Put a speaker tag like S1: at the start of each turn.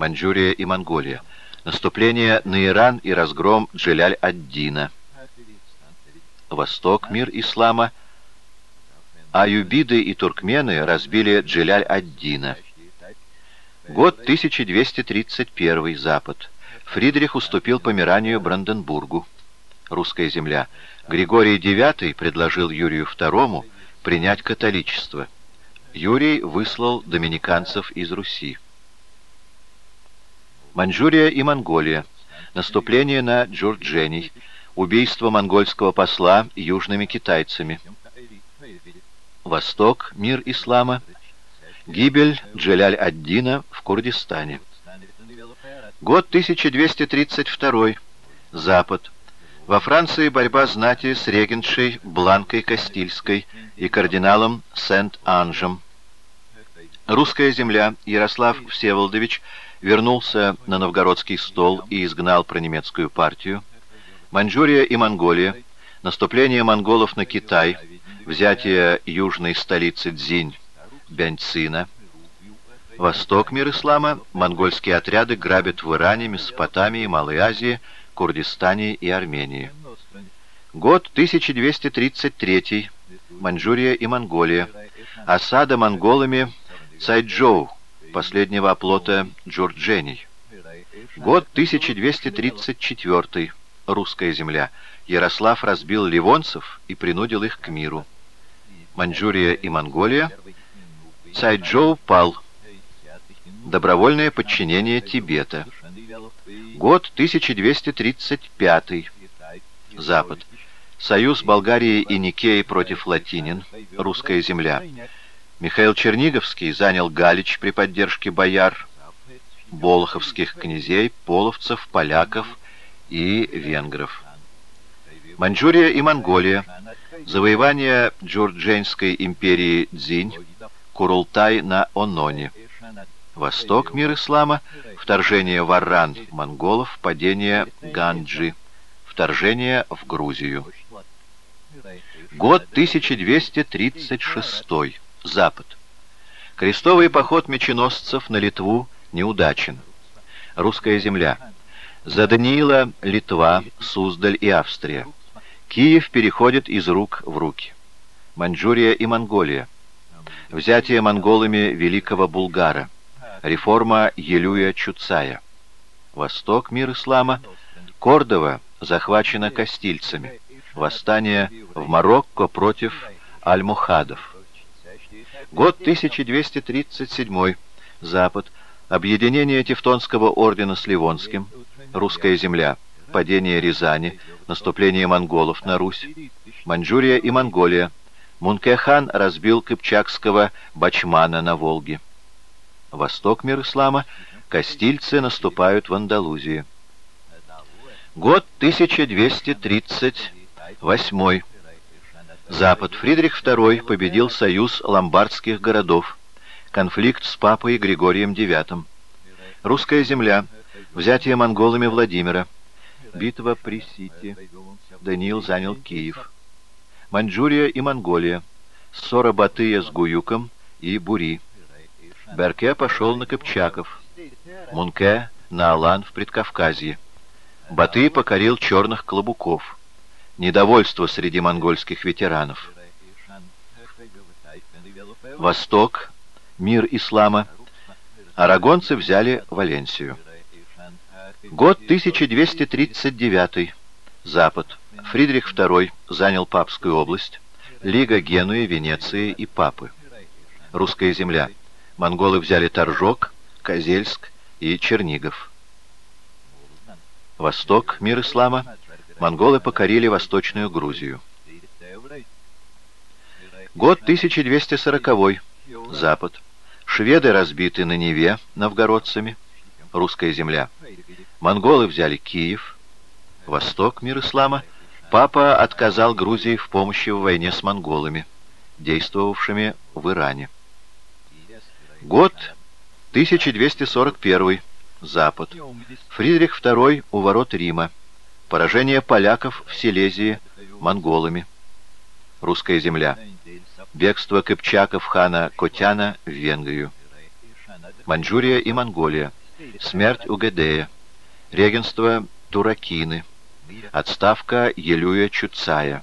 S1: Маньчжурия и Монголия. Наступление на Иран и разгром Джиляль-ад-Дина. Восток, мир ислама. Аюбиды и туркмены разбили Джиляль-ад-Дина. Год 1231, Запад. Фридрих уступил Померанию Бранденбургу. Русская земля. Григорий IX предложил Юрию II принять католичество. Юрий выслал доминиканцев из Руси. Маньчжурия и Монголия. Наступление на Джурджений. Убийство монгольского посла южными китайцами. Восток. Мир ислама. Гибель Джеляль-ад-Дина в Курдистане. Год 1232. Запад. Во Франции борьба знати с регеншей Бланкой Кастильской и кардиналом Сент-Анжем. Русская земля Ярослав Всеволодович вернулся на новгородский стол и изгнал пронемецкую партию. Маньчжурия и Монголия, наступление монголов на Китай, взятие южной столицы Дзинь, Бяньцина. Восток мир ислама, монгольские отряды грабят в Иране, Месопотамии, Малой Азии, Курдистане и Армении. Год 1233. Маньчжурия и Монголия. Осада монголами Цайчжоу, последнего оплота чжурчженей. Год 1234. Русская земля. Ярослав разбил ливонцев и принудил их к миру. Маньчжурия и Монголия. Цайчжоу пал. Добровольное подчинение Тибета. Год 1235. Запад. Союз Болгарии и Никеи против латинин. Русская земля. Михаил Черниговский занял Галич при поддержке бояр, болоховских князей, половцев, поляков и венгров. Маньчжурия и Монголия. Завоевание Джурдженской империи Дзинь, Курултай на Ононе. Восток, мир ислама, вторжение в Арран монголов, падение Ганджи, вторжение в Грузию. Год 1236. Запад. Крестовый поход меченосцев на Литву неудачен. Русская земля. За Даниила Литва, Суздаль и Австрия. Киев переходит из рук в руки. Маньчжурия и Монголия. Взятие монголами Великого Булгара. Реформа Елюя Чуцая. Восток, мир ислама. Кордова захвачена кастильцами. Восстание в Марокко против альмухадов. Год 1237. Запад. Объединение Тевтонского ордена с Ливонским. Русская земля. Падение Рязани. Наступление монголов на Русь. Маньчжурия и Монголия. Мункехан разбил кыпчакского бачмана на Волге. Восток мир ислама. Кастильцы наступают в Андалузии. Год 1238. Запад. Фридрих II победил союз ломбардских городов. Конфликт с папой Григорием IX. Русская земля. Взятие монголами Владимира. Битва при Сити. Даниил занял Киев. Маньчжурия и Монголия. Ссора Батыя с Гуюком и Бури. Берке пошел на Кыпчаков. Мунке на Алан в Предкавказье. Батый покорил черных клобуков недовольство среди монгольских ветеранов. Восток, мир ислама. Арагонцы взяли Валенсию. Год 1239. Запад. Фридрих II занял Папскую область. Лига Генуи, Венеции и Папы. Русская земля. Монголы взяли Торжок, Козельск и Чернигов. Восток, мир ислама монголы покорили Восточную Грузию. Год 1240. Запад. Шведы разбиты на Неве новгородцами. Русская земля. Монголы взяли Киев. Восток, мир ислама. Папа отказал Грузии в помощи в войне с монголами, действовавшими в Иране. Год 1241. Запад. Фридрих II у ворот Рима. Поражение поляков в Силезии монголами. Русская земля. Бегство кыпчаков хана Котяна в Венгрию. Маньчжурия и Монголия. Смерть Угедея. Регенство Туракины. Отставка Елюя Чуцая.